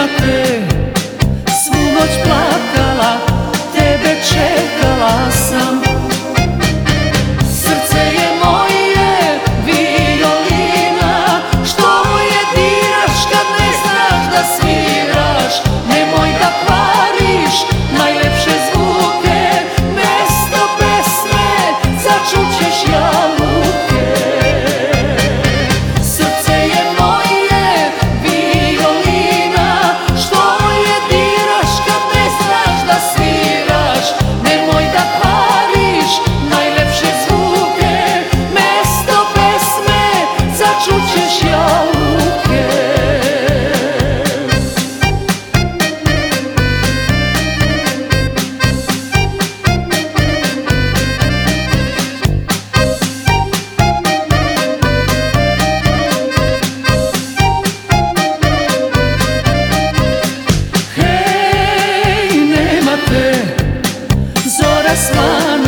up there. das mãos.